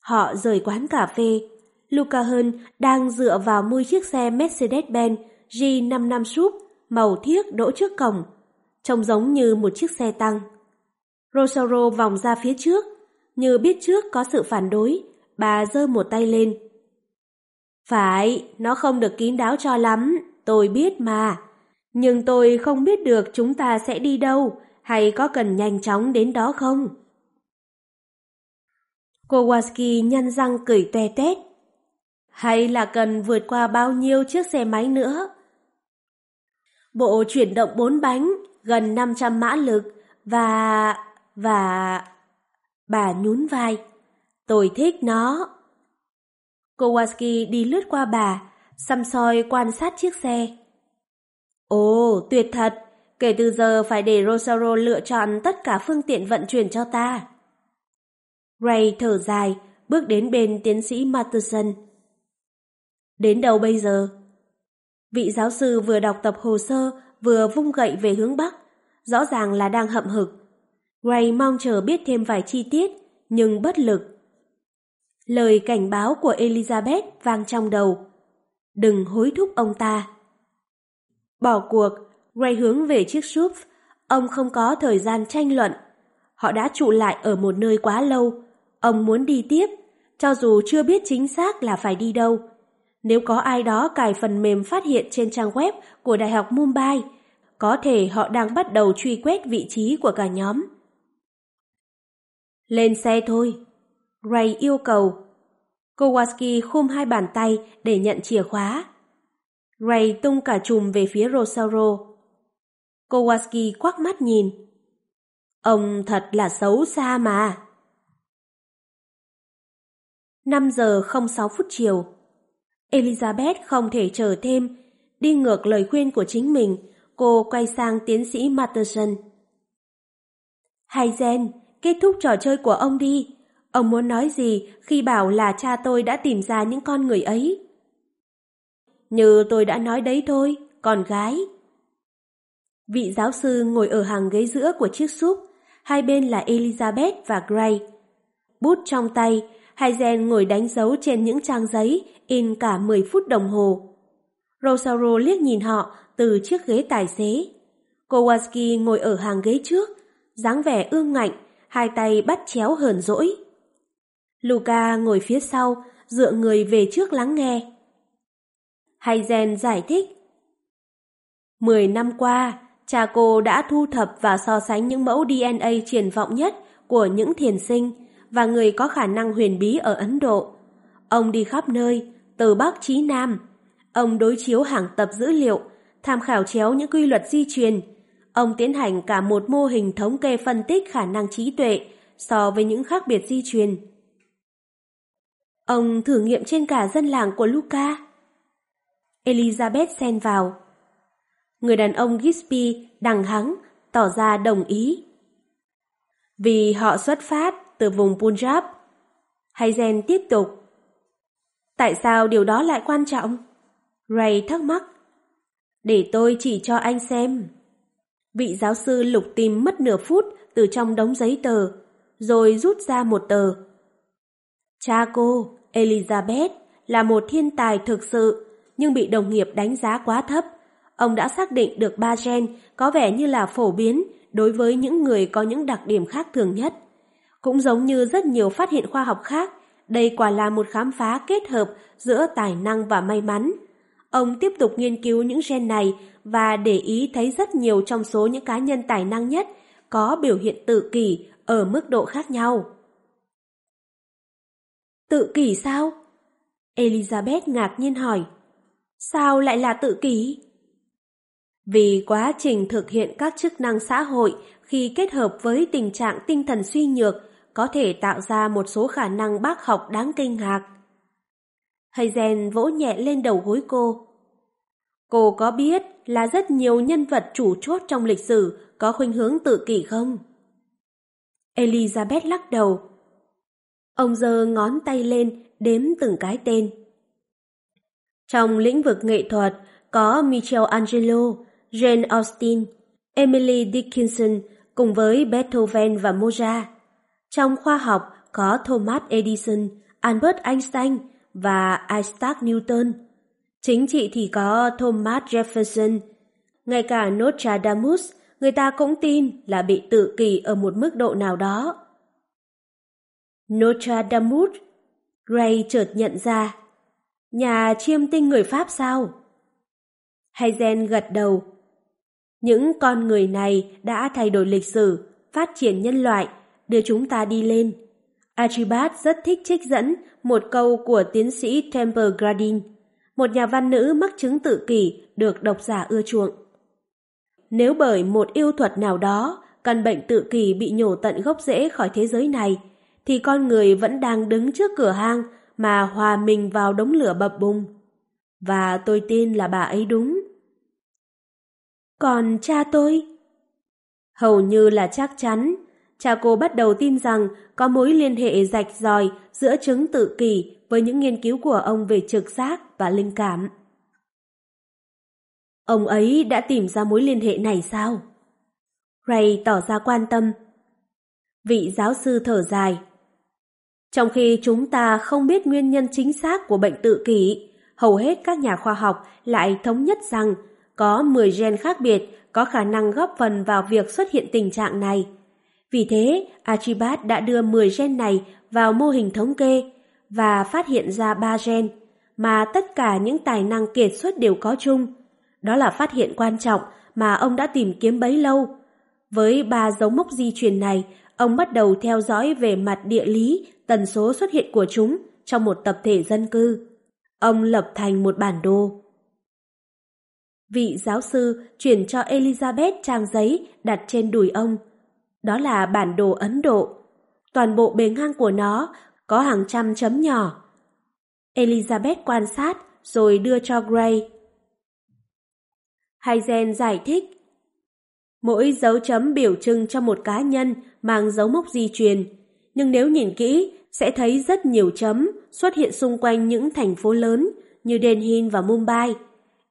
Họ rời quán cà phê. Luca Hơn đang dựa vào mui chiếc xe Mercedes-Benz G55 Súp màu thiếc đỗ trước cổng, trông giống như một chiếc xe tăng. Rosaro vòng ra phía trước, như biết trước có sự phản đối, bà giơ một tay lên. Phải, nó không được kín đáo cho lắm, tôi biết mà. Nhưng tôi không biết được chúng ta sẽ đi đâu, hay có cần nhanh chóng đến đó không? Kowalski nhăn răng cười toe tét. Hay là cần vượt qua bao nhiêu chiếc xe máy nữa? Bộ chuyển động bốn bánh, gần 500 mã lực và... và... Bà nhún vai. Tôi thích nó. Kowalski đi lướt qua bà, xăm soi quan sát chiếc xe. Ồ, tuyệt thật, kể từ giờ phải để Rosario lựa chọn tất cả phương tiện vận chuyển cho ta. Ray thở dài, bước đến bên tiến sĩ Matterson. Đến đâu bây giờ? Vị giáo sư vừa đọc tập hồ sơ, vừa vung gậy về hướng Bắc, rõ ràng là đang hậm hực. Gray mong chờ biết thêm vài chi tiết, nhưng bất lực. Lời cảnh báo của Elizabeth vang trong đầu. Đừng hối thúc ông ta. Bỏ cuộc, Gray hướng về chiếc súp. Ông không có thời gian tranh luận. Họ đã trụ lại ở một nơi quá lâu. Ông muốn đi tiếp, cho dù chưa biết chính xác là phải đi đâu. Nếu có ai đó cài phần mềm phát hiện trên trang web của Đại học Mumbai, có thể họ đang bắt đầu truy quét vị trí của cả nhóm. Lên xe thôi. Ray yêu cầu. Kowalski khum hai bàn tay để nhận chìa khóa. Ray tung cả chùm về phía Rosauro. Kowalski quắc mắt nhìn. Ông thật là xấu xa mà. 5 giờ 06 phút chiều. Elizabeth không thể chờ thêm. Đi ngược lời khuyên của chính mình, cô quay sang tiến sĩ Matterson. Hay Jen, kết thúc trò chơi của ông đi. Ông muốn nói gì khi bảo là cha tôi đã tìm ra những con người ấy? Như tôi đã nói đấy thôi, con gái. Vị giáo sư ngồi ở hàng ghế giữa của chiếc súp, hai bên là Elizabeth và Gray. Bút trong tay, Haizen ngồi đánh dấu trên những trang giấy in cả 10 phút đồng hồ. Rosario liếc nhìn họ từ chiếc ghế tài xế. Kowalski ngồi ở hàng ghế trước, dáng vẻ ương ngạnh, hai tay bắt chéo hờn dỗi. Luca ngồi phía sau, dựa người về trước lắng nghe. Haizen giải thích. Mười năm qua, cha cô đã thu thập và so sánh những mẫu DNA triển vọng nhất của những thiền sinh và người có khả năng huyền bí ở Ấn Độ. Ông đi khắp nơi, từ Bắc chí Nam. Ông đối chiếu hàng tập dữ liệu, tham khảo chéo những quy luật di truyền. Ông tiến hành cả một mô hình thống kê phân tích khả năng trí tuệ so với những khác biệt di truyền. Ông thử nghiệm trên cả dân làng của Luca. Elizabeth xen vào. Người đàn ông Gisby đằng hắng, tỏ ra đồng ý. Vì họ xuất phát từ vùng Punjab. Hazen tiếp tục. Tại sao điều đó lại quan trọng? Ray thắc mắc. Để tôi chỉ cho anh xem. Vị giáo sư lục tìm mất nửa phút từ trong đống giấy tờ, rồi rút ra một tờ. Cha cô, Elizabeth, là một thiên tài thực sự, nhưng bị đồng nghiệp đánh giá quá thấp. Ông đã xác định được ba gen có vẻ như là phổ biến đối với những người có những đặc điểm khác thường nhất. Cũng giống như rất nhiều phát hiện khoa học khác, đây quả là một khám phá kết hợp giữa tài năng và may mắn. Ông tiếp tục nghiên cứu những gen này và để ý thấy rất nhiều trong số những cá nhân tài năng nhất có biểu hiện tự kỷ ở mức độ khác nhau. Tự kỷ sao? Elizabeth ngạc nhiên hỏi. Sao lại là tự kỷ? Vì quá trình thực hiện các chức năng xã hội khi kết hợp với tình trạng tinh thần suy nhược có thể tạo ra một số khả năng bác học đáng kinh ngạc. Hazen vỗ nhẹ lên đầu gối cô. Cô có biết là rất nhiều nhân vật chủ chốt trong lịch sử có khuynh hướng tự kỷ không? Elizabeth lắc đầu. Ông giơ ngón tay lên đếm từng cái tên. Trong lĩnh vực nghệ thuật có Michelangelo, Jane Austen, Emily Dickinson cùng với Beethoven và Mozart. Trong khoa học có Thomas Edison, Albert Einstein và Isaac Newton. Chính trị thì có Thomas Jefferson. Ngay cả Nostradamus, người ta cũng tin là bị tự kỷ ở một mức độ nào đó. Nostradamus, Gray chợt nhận ra. Nhà chiêm tinh người Pháp sao? hayden gật đầu. Những con người này đã thay đổi lịch sử, phát triển nhân loại đưa chúng ta đi lên. Archibald rất thích trích dẫn một câu của tiến sĩ Temple Gradin, một nhà văn nữ mắc chứng tự kỷ được độc giả ưa chuộng. Nếu bởi một yêu thuật nào đó, căn bệnh tự kỷ bị nhổ tận gốc rễ khỏi thế giới này, thì con người vẫn đang đứng trước cửa hang mà hòa mình vào đống lửa bập bùng. Và tôi tin là bà ấy đúng. Còn cha tôi? Hầu như là chắc chắn, cha cô bắt đầu tin rằng có mối liên hệ rạch ròi giữa chứng tự kỷ với những nghiên cứu của ông về trực giác và linh cảm. Ông ấy đã tìm ra mối liên hệ này sao? Ray tỏ ra quan tâm. Vị giáo sư thở dài. Trong khi chúng ta không biết nguyên nhân chính xác của bệnh tự kỷ, hầu hết các nhà khoa học lại thống nhất rằng có 10 gen khác biệt có khả năng góp phần vào việc xuất hiện tình trạng này. Vì thế, Archibald đã đưa 10 gen này vào mô hình thống kê và phát hiện ra 3 gen mà tất cả những tài năng kiệt xuất đều có chung. Đó là phát hiện quan trọng mà ông đã tìm kiếm bấy lâu. Với ba dấu mốc di truyền này, ông bắt đầu theo dõi về mặt địa lý tần số xuất hiện của chúng trong một tập thể dân cư. Ông lập thành một bản đồ. Vị giáo sư chuyển cho Elizabeth trang giấy đặt trên đùi ông. Đó là bản đồ Ấn Độ. Toàn bộ bề ngang của nó có hàng trăm chấm nhỏ. Elizabeth quan sát rồi đưa cho Gray. Hayden giải thích. Mỗi dấu chấm biểu trưng cho một cá nhân mang dấu mốc di truyền, nhưng nếu nhìn kỹ sẽ thấy rất nhiều chấm xuất hiện xung quanh những thành phố lớn như Delhi và Mumbai.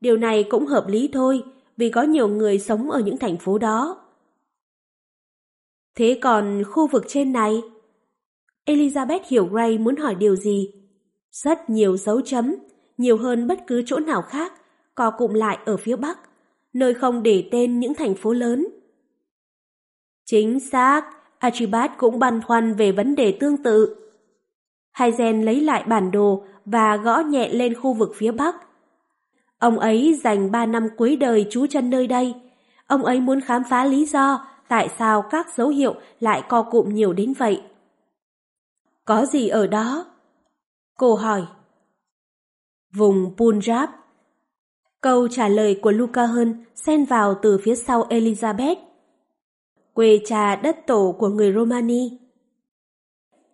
Điều này cũng hợp lý thôi, vì có nhiều người sống ở những thành phố đó. Thế còn khu vực trên này? Elizabeth hiểu Gray muốn hỏi điều gì. Rất nhiều dấu chấm, nhiều hơn bất cứ chỗ nào khác, co cụm lại ở phía Bắc, nơi không để tên những thành phố lớn. Chính xác, Archibald cũng băn khoăn về vấn đề tương tự. Hayden lấy lại bản đồ và gõ nhẹ lên khu vực phía Bắc. Ông ấy dành ba năm cuối đời trú chân nơi đây. Ông ấy muốn khám phá lý do tại sao các dấu hiệu lại co cụm nhiều đến vậy. Có gì ở đó? Cô hỏi. Vùng Punjab. Câu trả lời của Luca hơn xen vào từ phía sau Elizabeth. Quê cha đất tổ của người Romani.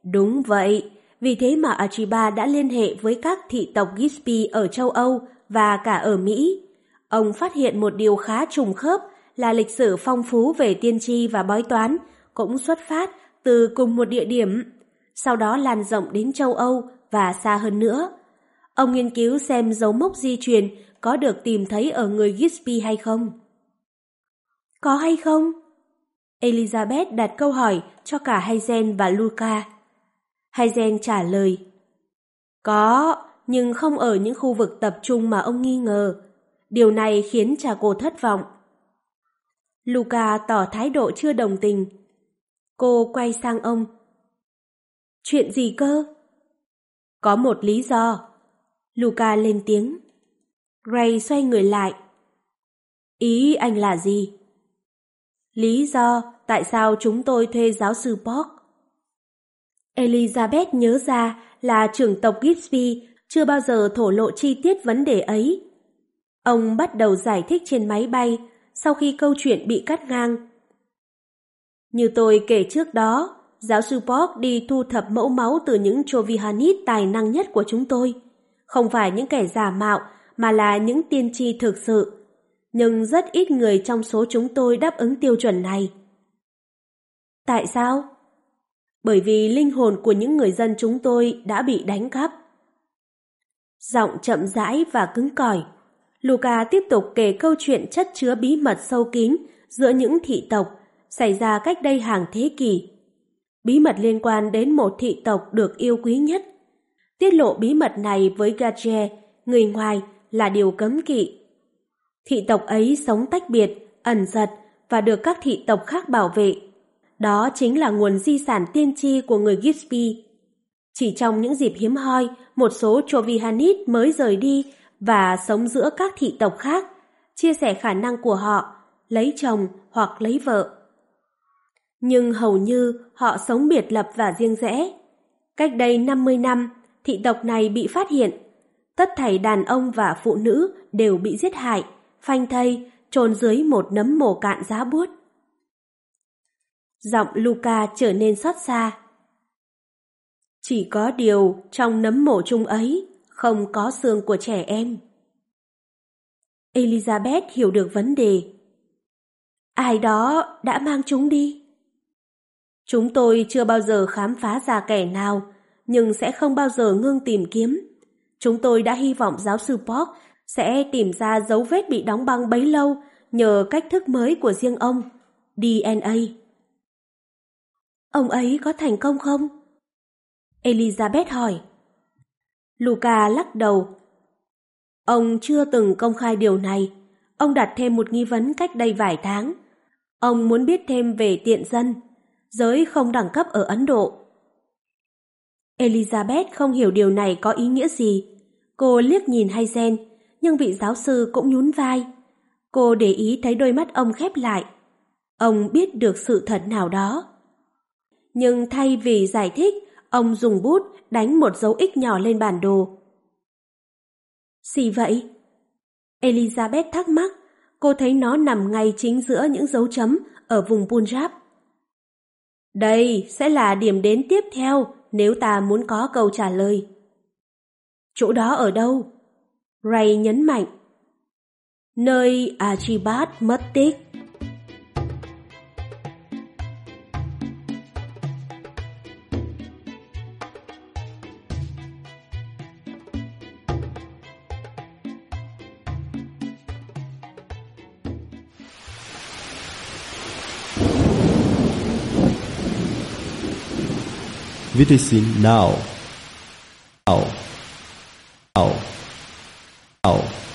Đúng vậy, vì thế mà Archibald đã liên hệ với các thị tộc Gispi ở châu Âu và cả ở Mỹ. Ông phát hiện một điều khá trùng khớp là lịch sử phong phú về tiên tri và bói toán cũng xuất phát từ cùng một địa điểm, sau đó lan rộng đến châu Âu và xa hơn nữa. Ông nghiên cứu xem dấu mốc di truyền có được tìm thấy ở người Gisby hay không. Có hay không? Elizabeth đặt câu hỏi cho cả Hayzen và Luca. Hayzen trả lời. Có, nhưng không ở những khu vực tập trung mà ông nghi ngờ. Điều này khiến cha cô thất vọng. Luca tỏ thái độ chưa đồng tình. Cô quay sang ông. Chuyện gì cơ? Có một lý do. Luca lên tiếng. Gray xoay người lại. Ý anh là gì? Lý do tại sao chúng tôi thuê giáo sư Park? Elizabeth nhớ ra là trưởng tộc Gipsby chưa bao giờ thổ lộ chi tiết vấn đề ấy. Ông bắt đầu giải thích trên máy bay sau khi câu chuyện bị cắt ngang. Như tôi kể trước đó, giáo sư Park đi thu thập mẫu máu từ những Chovihanit tài năng nhất của chúng tôi. Không phải những kẻ giả mạo, mà là những tiên tri thực sự. Nhưng rất ít người trong số chúng tôi đáp ứng tiêu chuẩn này. Tại sao? Bởi vì linh hồn của những người dân chúng tôi đã bị đánh cắp. Giọng chậm rãi và cứng cỏi. Luca tiếp tục kể câu chuyện chất chứa bí mật sâu kín giữa những thị tộc xảy ra cách đây hàng thế kỷ. Bí mật liên quan đến một thị tộc được yêu quý nhất. Tiết lộ bí mật này với Gache, người ngoài, là điều cấm kỵ. Thị tộc ấy sống tách biệt, ẩn giật và được các thị tộc khác bảo vệ. Đó chính là nguồn di sản tiên tri của người Gispi. Chỉ trong những dịp hiếm hoi, một số Chovihanit mới rời đi và sống giữa các thị tộc khác, chia sẻ khả năng của họ, lấy chồng hoặc lấy vợ. Nhưng hầu như họ sống biệt lập và riêng rẽ. Cách đây 50 năm, thị tộc này bị phát hiện. Tất thảy đàn ông và phụ nữ đều bị giết hại, phanh thây, trồn dưới một nấm mồ cạn giá buốt. Giọng Luca trở nên xót xa. Chỉ có điều trong nấm mổ chung ấy không có xương của trẻ em. Elizabeth hiểu được vấn đề. Ai đó đã mang chúng đi. Chúng tôi chưa bao giờ khám phá ra kẻ nào, nhưng sẽ không bao giờ ngưng tìm kiếm. Chúng tôi đã hy vọng giáo sư Park sẽ tìm ra dấu vết bị đóng băng bấy lâu nhờ cách thức mới của riêng ông, DNA. Ông ấy có thành công không? Elizabeth hỏi. Luca lắc đầu. Ông chưa từng công khai điều này. Ông đặt thêm một nghi vấn cách đây vài tháng. Ông muốn biết thêm về tiện dân, giới không đẳng cấp ở Ấn Độ. Elizabeth không hiểu điều này có ý nghĩa gì. Cô liếc nhìn Hazen, nhưng vị giáo sư cũng nhún vai. Cô để ý thấy đôi mắt ông khép lại. Ông biết được sự thật nào đó. Nhưng thay vì giải thích, ông dùng bút đánh một dấu ích nhỏ lên bản đồ. Gì vậy? Elizabeth thắc mắc, cô thấy nó nằm ngay chính giữa những dấu chấm ở vùng Punjab. Đây sẽ là điểm đến tiếp theo nếu ta muốn có câu trả lời. Chỗ đó ở đâu? Ray nhấn mạnh. Nơi Archibald mất tích. Witnessing now. Now. Now. Now.